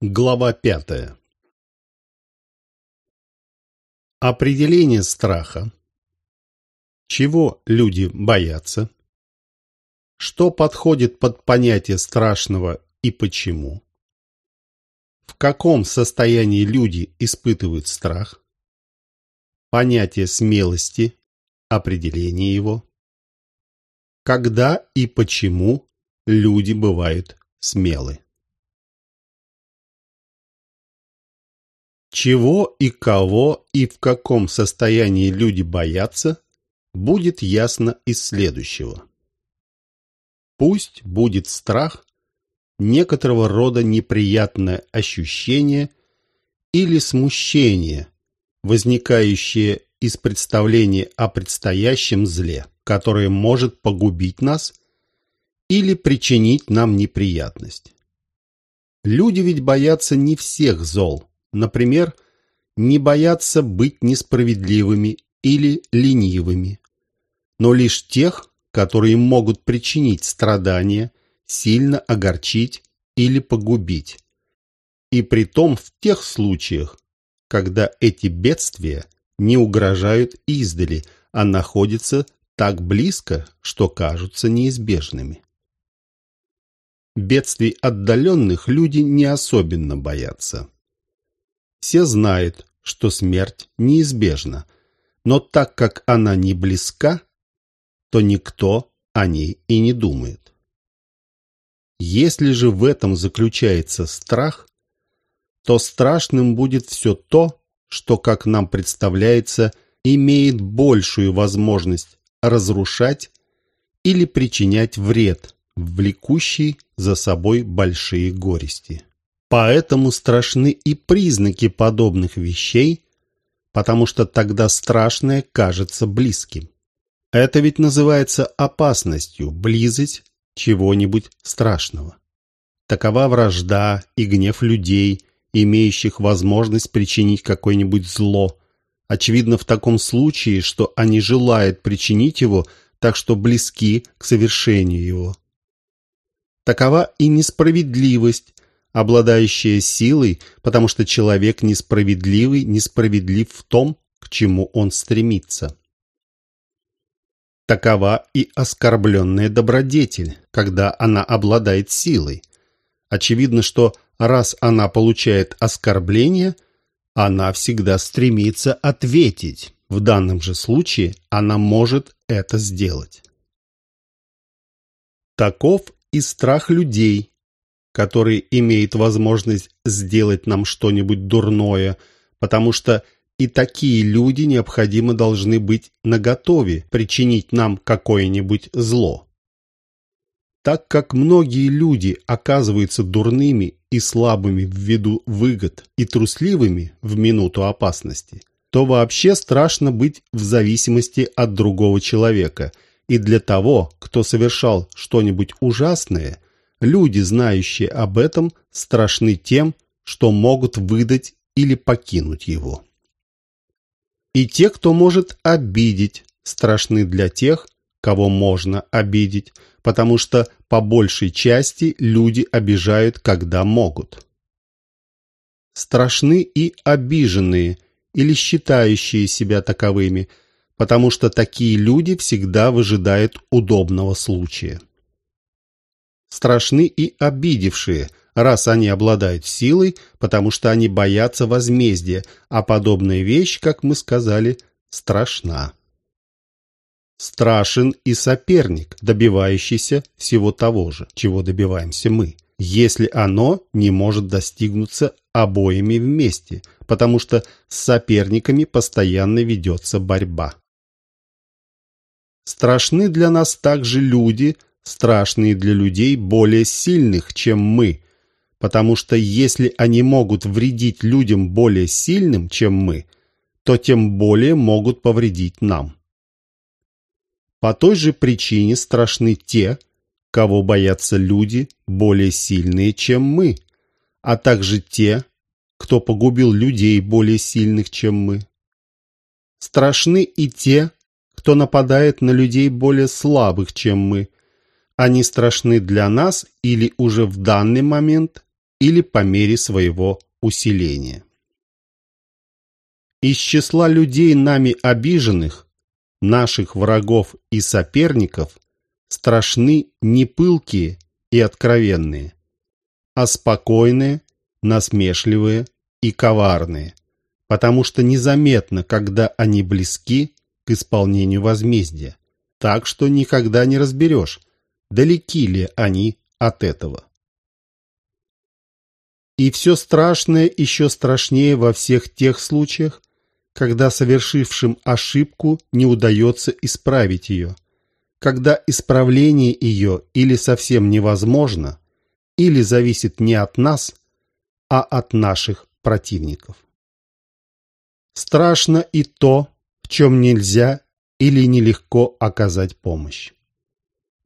Глава пятая Определение страха. Чего люди боятся? Что подходит под понятие страшного и почему? В каком состоянии люди испытывают страх? Понятие смелости, определение его. Когда и почему люди бывают смелы? Чего и кого и в каком состоянии люди боятся, будет ясно из следующего. Пусть будет страх некоторого рода неприятное ощущение или смущение, возникающее из представления о предстоящем зле, которое может погубить нас или причинить нам неприятность. Люди ведь боятся не всех зол, Например, не боятся быть несправедливыми или ленивыми, но лишь тех, которые могут причинить страдания, сильно огорчить или погубить. И при том в тех случаях, когда эти бедствия не угрожают издали, а находятся так близко, что кажутся неизбежными. Бедствий отдаленных люди не особенно боятся. Все знают, что смерть неизбежна, но так как она не близка, то никто о ней и не думает. Если же в этом заключается страх, то страшным будет все то, что, как нам представляется, имеет большую возможность разрушать или причинять вред, влекущий за собой большие горести. Поэтому страшны и признаки подобных вещей, потому что тогда страшное кажется близким. Это ведь называется опасностью, близость чего-нибудь страшного. Такова вражда и гнев людей, имеющих возможность причинить какое-нибудь зло. Очевидно в таком случае, что они желают причинить его, так что близки к совершению его. Такова и несправедливость, обладающая силой, потому что человек несправедливый, несправедлив в том, к чему он стремится. Такова и оскорбленная добродетель, когда она обладает силой. Очевидно, что раз она получает оскорбление, она всегда стремится ответить. В данном же случае она может это сделать. Таков и страх людей, который имеет возможность сделать нам что-нибудь дурное, потому что и такие люди необходимо должны быть наготове причинить нам какое-нибудь зло. Так как многие люди оказываются дурными и слабыми в виду выгод и трусливыми в минуту опасности, то вообще страшно быть в зависимости от другого человека, и для того, кто совершал что-нибудь ужасное – Люди, знающие об этом, страшны тем, что могут выдать или покинуть его. И те, кто может обидеть, страшны для тех, кого можно обидеть, потому что по большей части люди обижают, когда могут. Страшны и обиженные или считающие себя таковыми, потому что такие люди всегда выжидают удобного случая страшны и обидевшие, раз они обладают силой, потому что они боятся возмездия, а подобная вещь, как мы сказали, страшна. Страшен и соперник, добивающийся всего того же, чего добиваемся мы, если оно не может достигнуться обоими вместе, потому что с соперниками постоянно ведется борьба. Страшны для нас также люди – страшные для людей более сильных, чем мы, потому что если они могут вредить людям более сильным, чем мы, то тем более могут повредить нам. По той же причине страшны те, кого боятся люди более сильные, чем мы, а также те, кто погубил людей более сильных, чем мы. Страшны и те, кто нападает на людей более слабых, чем мы, они страшны для нас или уже в данный момент или по мере своего усиления. Из числа людей нами обиженных, наших врагов и соперников, страшны не пылкие и откровенные, а спокойные, насмешливые и коварные, потому что незаметно, когда они близки к исполнению возмездия, так что никогда не разберешь, далеки ли они от этого. И все страшное еще страшнее во всех тех случаях, когда совершившим ошибку не удается исправить ее, когда исправление ее или совсем невозможно, или зависит не от нас, а от наших противников. Страшно и то, в чем нельзя или нелегко оказать помощь.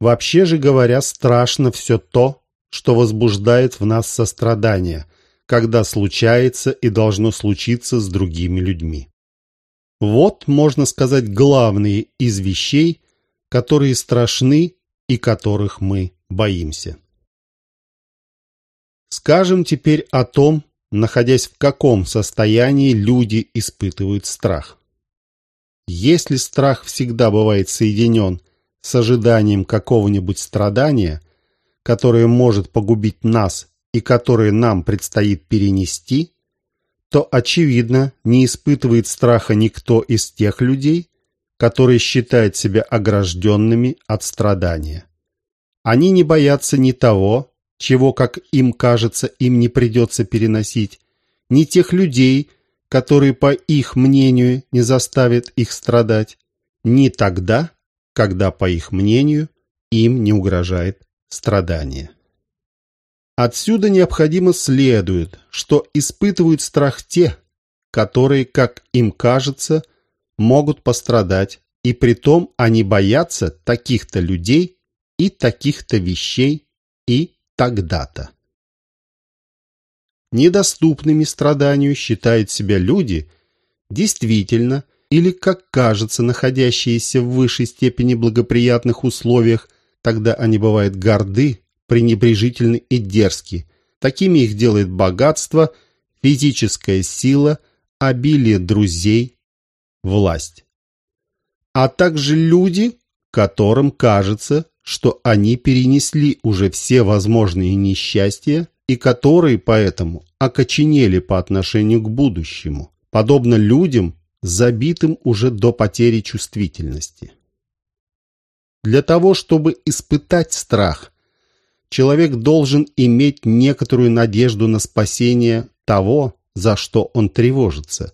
Вообще же говоря, страшно все то, что возбуждает в нас сострадание, когда случается и должно случиться с другими людьми. Вот, можно сказать, главные из вещей, которые страшны и которых мы боимся. Скажем теперь о том, находясь в каком состоянии люди испытывают страх. Если страх всегда бывает соединен с ожиданием какого-нибудь страдания, которое может погубить нас и которое нам предстоит перенести, то, очевидно, не испытывает страха никто из тех людей, которые считают себя огражденными от страдания. Они не боятся ни того, чего, как им кажется, им не придется переносить, ни тех людей, которые, по их мнению, не заставят их страдать, ни тогда, когда, по их мнению, им не угрожает страдание. Отсюда необходимо следует, что испытывают страх те, которые, как им кажется, могут пострадать, и притом они боятся таких-то людей и таких-то вещей и тогда-то. Недоступными страданию считают себя люди, действительно, или, как кажется, находящиеся в высшей степени благоприятных условиях, тогда они бывают горды, пренебрежительны и дерзки. Такими их делает богатство, физическая сила, обилие друзей, власть. А также люди, которым кажется, что они перенесли уже все возможные несчастья и которые поэтому окоченели по отношению к будущему, подобно людям, забитым уже до потери чувствительности. Для того, чтобы испытать страх, человек должен иметь некоторую надежду на спасение того, за что он тревожится.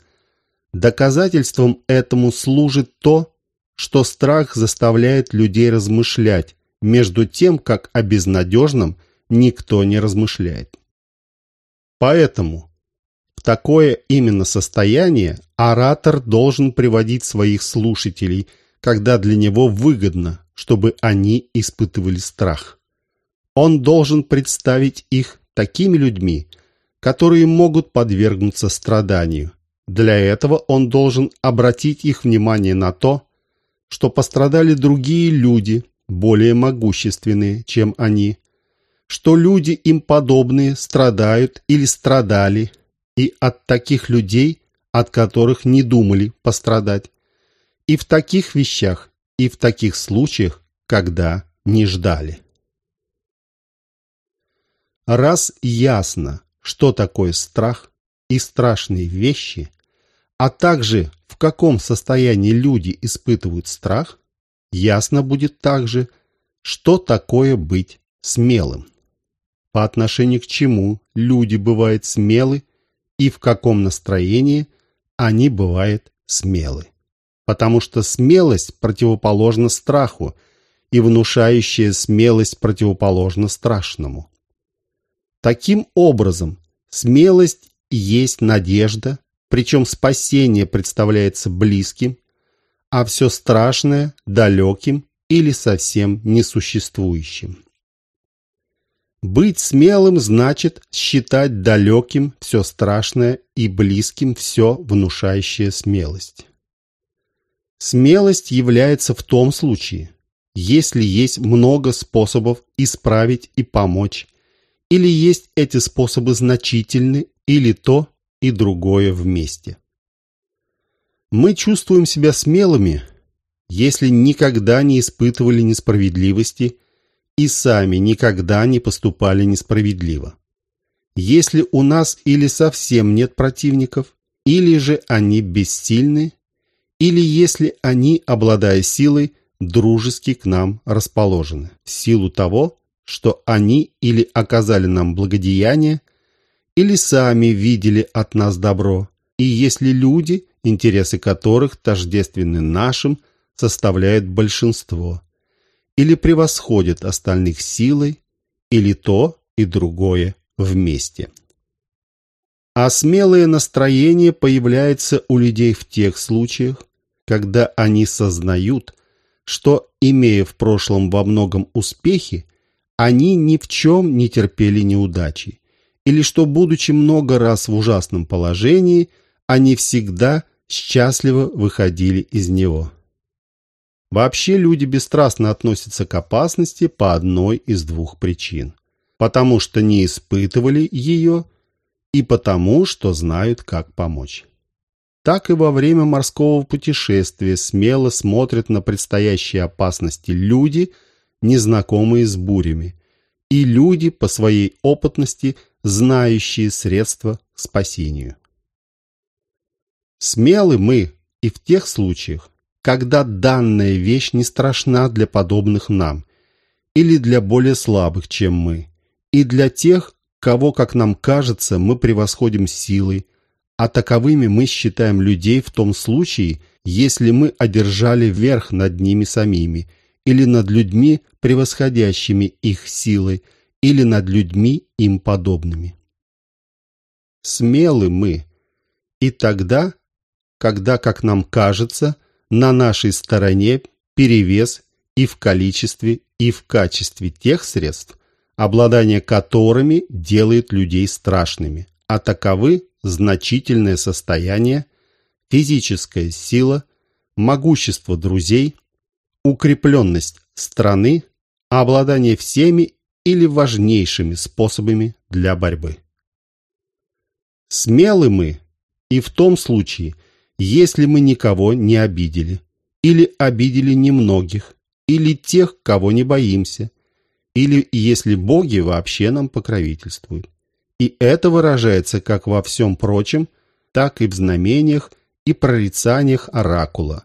Доказательством этому служит то, что страх заставляет людей размышлять, между тем, как о безнадежном никто не размышляет. Поэтому такое именно состояние оратор должен приводить своих слушателей, когда для него выгодно, чтобы они испытывали страх. Он должен представить их такими людьми, которые могут подвергнуться страданию. Для этого он должен обратить их внимание на то, что пострадали другие люди, более могущественные, чем они, что люди им подобные страдают или страдали, и от таких людей, от которых не думали пострадать, и в таких вещах, и в таких случаях, когда не ждали. Раз ясно, что такое страх и страшные вещи, а также в каком состоянии люди испытывают страх, ясно будет также, что такое быть смелым. По отношению к чему люди бывают смелы и в каком настроении они бывают смелы. Потому что смелость противоположна страху, и внушающая смелость противоположна страшному. Таким образом, смелость есть надежда, причем спасение представляется близким, а все страшное – далеким или совсем несуществующим. Быть смелым значит считать далеким все страшное и близким все внушающее смелость. Смелость является в том случае, если есть много способов исправить и помочь, Или есть эти способы значительны, или то и другое вместе. Мы чувствуем себя смелыми, если никогда не испытывали несправедливости и сами никогда не поступали несправедливо. Если у нас или совсем нет противников, или же они бессильны, или если они, обладая силой, дружески к нам расположены, в силу того, что они или оказали нам благодеяние, или сами видели от нас добро, и если люди, интересы которых тождественны нашим, составляют большинство, или превосходят остальных силой, или то и другое вместе. А смелое настроение появляется у людей в тех случаях, когда они сознают, что, имея в прошлом во многом успехи, они ни в чем не терпели неудачи, или что, будучи много раз в ужасном положении, они всегда счастливо выходили из него. Вообще люди бесстрастно относятся к опасности по одной из двух причин. Потому что не испытывали ее и потому, что знают, как помочь. Так и во время морского путешествия смело смотрят на предстоящие опасности люди, незнакомые с бурями, и люди, по своей опытности, знающие средства к спасению. Смелы мы и в тех случаях, когда данная вещь не страшна для подобных нам или для более слабых, чем мы, и для тех, кого, как нам кажется, мы превосходим силой, а таковыми мы считаем людей в том случае, если мы одержали верх над ними самими, или над людьми, превосходящими их силой, или над людьми им подобными. Смелы мы, и тогда, когда, как нам кажется, на нашей стороне перевес и в количестве, и в качестве тех средств, обладание которыми делает людей страшными, а таковы значительное состояние, физическая сила, могущество друзей, укрепленность страны, обладание всеми или важнейшими способами для борьбы. Смелы мы и в том случае, если мы никого не обидели, или обидели немногих, или тех, кого не боимся, или если боги вообще нам покровительствуют. И это выражается как во всем прочем, так и в знамениях и прорицаниях оракула.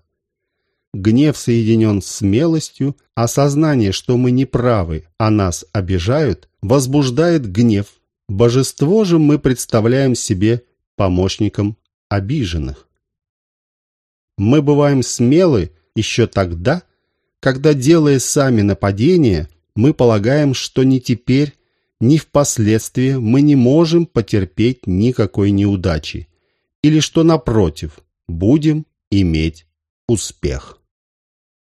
Гнев соединен с смелостью, осознание, что мы не правы, а нас обижают, возбуждает гнев. Божество же мы представляем себе помощником обиженных. Мы бываем смелы еще тогда, когда, делая сами нападения, мы полагаем, что ни теперь, ни впоследствии мы не можем потерпеть никакой неудачи, или что, напротив, будем иметь успех.